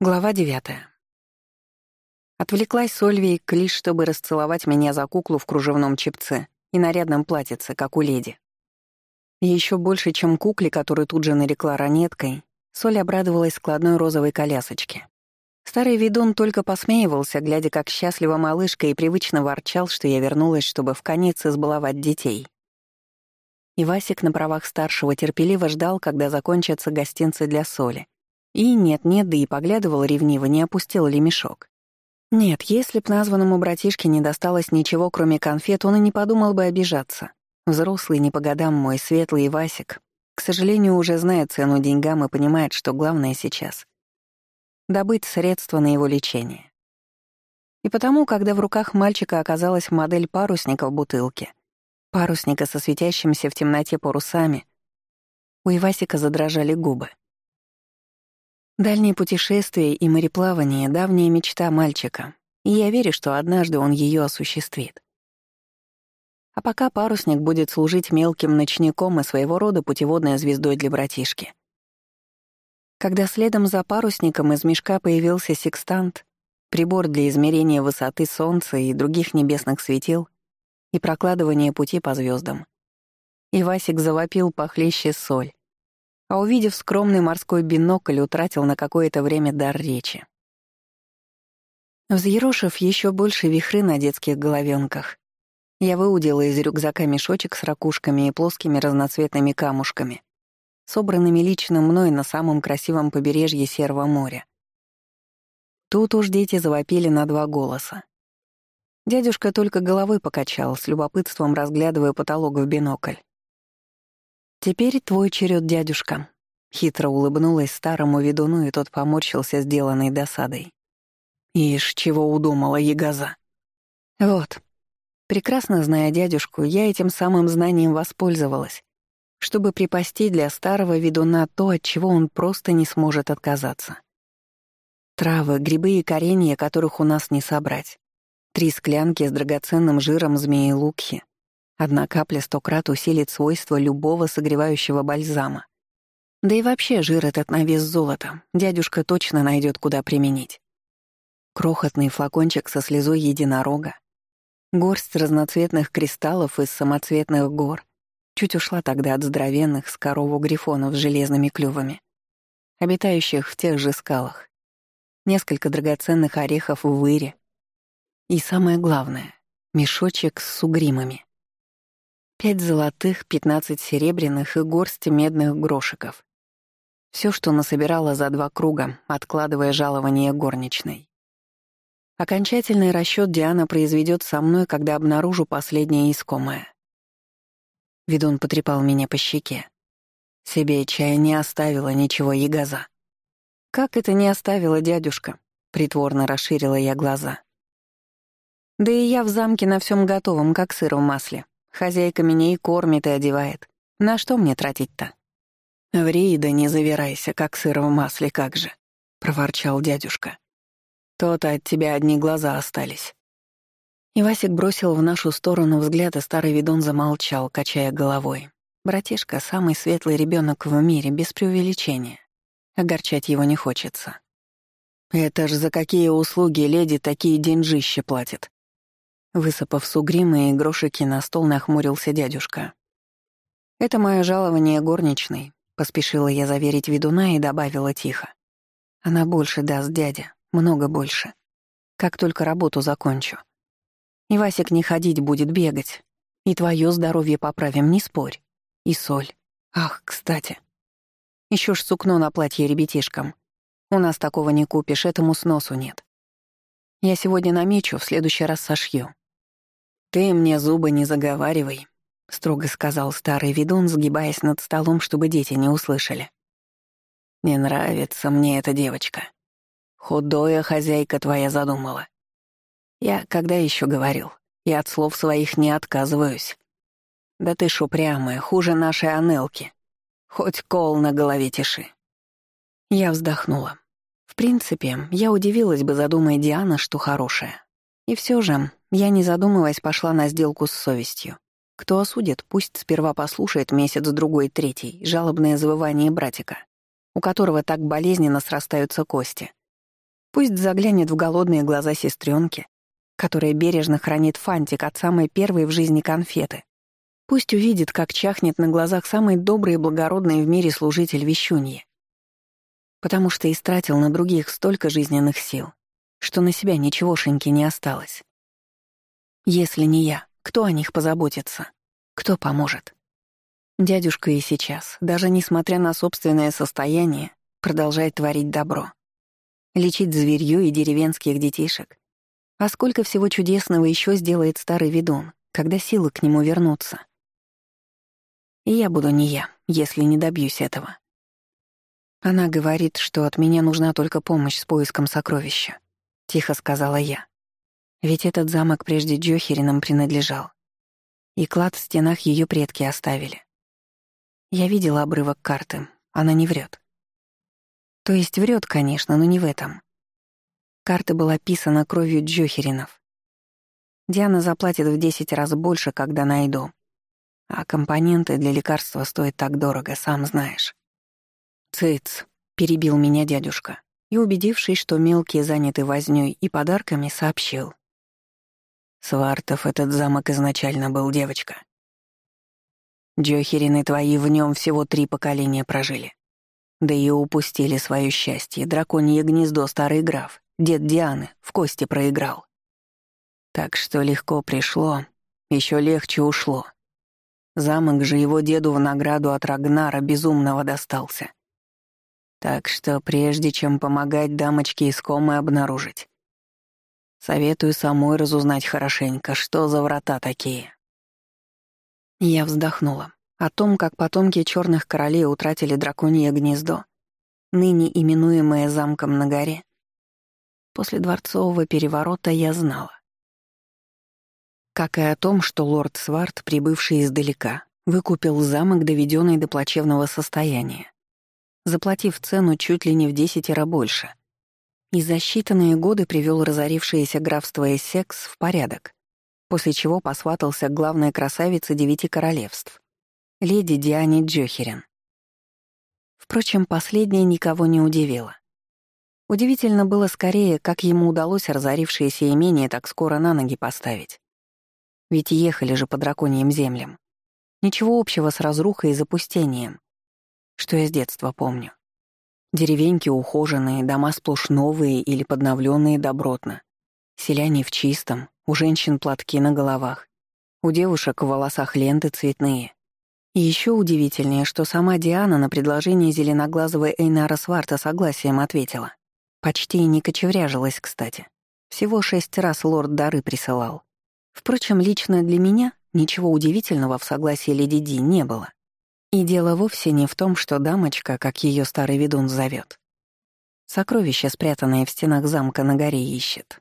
Глава девятая. Отвлеклась Сольвей лишь, чтобы расцеловать меня за куклу в кружевном чепце и нарядном платьице, как у леди. Еще больше, чем кукле, которую тут же нарекла ранеткой, Соль обрадовалась складной розовой колясочке. Старый ведун только посмеивался, глядя, как счастлива малышка, и привычно ворчал, что я вернулась, чтобы в конец избаловать детей. И Васик на правах старшего терпеливо ждал, когда закончатся гостинцы для Соли — и нет-нет, да и поглядывал ревниво, не опустил ли мешок. Нет, если б названному братишке не досталось ничего, кроме конфет, он и не подумал бы обижаться. Взрослый не по годам мой светлый Васик, к сожалению, уже знает цену деньгам и понимает, что главное сейчас — добыть средства на его лечение. И потому, когда в руках мальчика оказалась модель парусника в бутылке, парусника со светящимся в темноте парусами, у Ивасика задрожали губы. Дальние путешествия и мореплавание — давняя мечта мальчика, и я верю, что однажды он ее осуществит. А пока парусник будет служить мелким ночником и своего рода путеводной звездой для братишки. Когда следом за парусником из мешка появился секстант, прибор для измерения высоты Солнца и других небесных светил и прокладывания пути по звездам, и Васик завопил похлеще соль, а увидев скромный морской бинокль, утратил на какое-то время дар речи. Взъерошив еще больше вихры на детских головенках, я выудила из рюкзака мешочек с ракушками и плоскими разноцветными камушками, собранными лично мной на самом красивом побережье Серого моря. Тут уж дети завопили на два голоса. Дядюшка только головой покачал, с любопытством разглядывая потолок в бинокль. «Теперь твой черед, дядюшка», — хитро улыбнулась старому ведуну, и тот поморщился сделанной досадой. «Ишь, чего удумала, ягоза?» «Вот. Прекрасно зная дядюшку, я этим самым знанием воспользовалась, чтобы припасти для старого ведуна то, от чего он просто не сможет отказаться. Травы, грибы и коренья, которых у нас не собрать. Три склянки с драгоценным жиром змеи лукхи, Одна капля сто крат усилит свойства любого согревающего бальзама. Да и вообще жир этот на вес золота дядюшка точно найдет, куда применить. Крохотный флакончик со слезой единорога, горсть разноцветных кристаллов из самоцветных гор, чуть ушла тогда от здоровенных с корову грифонов с железными клювами, обитающих в тех же скалах, несколько драгоценных орехов в выре и, самое главное, мешочек с сугримами. Пять золотых, пятнадцать серебряных и горсть медных грошиков. Все, что насобирала за два круга, откладывая жалование горничной. Окончательный расчет Диана произведет со мной, когда обнаружу последнее искомое. Ведун потрепал меня по щеке. Себе чая не оставила ничего ягоза. «Как это не оставила дядюшка?» — притворно расширила я глаза. «Да и я в замке на всем готовом, как сыр в масле. Хозяйка меня и кормит, и одевает. На что мне тратить-то? «Ври, да не завирайся, как сыр в масле, как же», — проворчал дядюшка. «То-то от тебя одни глаза остались». И Васик бросил в нашу сторону взгляд, и старый ведун замолчал, качая головой. Братишка — самый светлый ребенок в мире, без преувеличения. Огорчать его не хочется. «Это ж за какие услуги леди такие деньжища платят?» Высыпав сугримы и грошики на стол, нахмурился дядюшка. «Это мое жалование горничной», — поспешила я заверить ведуна и добавила тихо. «Она больше даст, дядя, много больше. Как только работу закончу. И Васик не ходить будет, бегать. И твое здоровье поправим, не спорь. И соль. Ах, кстати. Еще ж сукно на платье ребятишкам. У нас такого не купишь, этому сносу нет. Я сегодня намечу, в следующий раз сошью. «Ты мне зубы не заговаривай», — строго сказал старый ведун, сгибаясь над столом, чтобы дети не услышали. «Не нравится мне эта девочка. Худое хозяйка твоя задумала. Я когда еще говорил, и от слов своих не отказываюсь. Да ты ж упрямая, хуже нашей Анелки. Хоть кол на голове тиши». Я вздохнула. В принципе, я удивилась бы, задумая Диана, что хорошая. И все же я, не задумываясь, пошла на сделку с совестью. Кто осудит, пусть сперва послушает месяц, другой, третий, жалобное завывание братика, у которого так болезненно срастаются кости. Пусть заглянет в голодные глаза сестренки, которая бережно хранит фантик от самой первой в жизни конфеты. Пусть увидит, как чахнет на глазах самый добрый и благородный в мире служитель Вещуньи. Потому что истратил на других столько жизненных сил, что на себя ничегошеньки не осталось. Если не я, кто о них позаботится? Кто поможет? Дядюшка и сейчас, даже несмотря на собственное состояние, продолжает творить добро. Лечить зверьё и деревенских детишек. А сколько всего чудесного еще сделает старый ведун, когда силы к нему вернутся. И я буду не я, если не добьюсь этого. Она говорит, что от меня нужна только помощь с поиском сокровища. Тихо сказала я. Ведь этот замок прежде Джохеринам принадлежал. И клад в стенах ее предки оставили. Я видела обрывок карты, она не врет. То есть врет, конечно, но не в этом. Карта была писана кровью Джохеринов. Диана заплатит в десять раз больше, когда найду. А компоненты для лекарства стоят так дорого, сам знаешь. «Цыц», — перебил меня дядюшка и, убедившись, что мелкие заняты вознёй и подарками, сообщил. Свартов этот замок изначально был девочка. Джохерины твои в нем всего три поколения прожили. Да и упустили свое счастье. Драконье гнездо старый граф, дед Дианы, в кости проиграл. Так что легко пришло, еще легче ушло. Замок же его деду в награду от Рагнара безумного достался. Так что прежде чем помогать дамочке искомой обнаружить, советую самой разузнать хорошенько, что за врата такие. Я вздохнула. О том, как потомки черных королей утратили драконье гнездо, ныне именуемое замком на горе. После дворцового переворота я знала. Как и о том, что лорд Сварт, прибывший издалека, выкупил замок, доведенный до плачевного состояния заплатив цену чуть ли не в десятеро больше. И за считанные годы привел разорившееся графство Эссекс в порядок, после чего посватался к главной красавице девяти королевств, леди Диане Джохерен. Впрочем, последнее никого не удивило. Удивительно было скорее, как ему удалось разорившееся имение так скоро на ноги поставить. Ведь ехали же по драконьим землям. Ничего общего с разрухой и запустением что я с детства помню. Деревеньки ухоженные, дома сплошь новые или подновленные добротно. Селяне в чистом, у женщин платки на головах, у девушек в волосах ленты цветные. И еще удивительнее, что сама Диана на предложение зеленоглазого Эйнара Сварта согласием ответила. Почти и не кочевряжилась, кстати. Всего шесть раз лорд дары присылал. Впрочем, лично для меня ничего удивительного в согласии леди Ди не было. И дело вовсе не в том, что дамочка, как ее старый ведун зовет, сокровища, спрятанные в стенах замка на горе, ищет.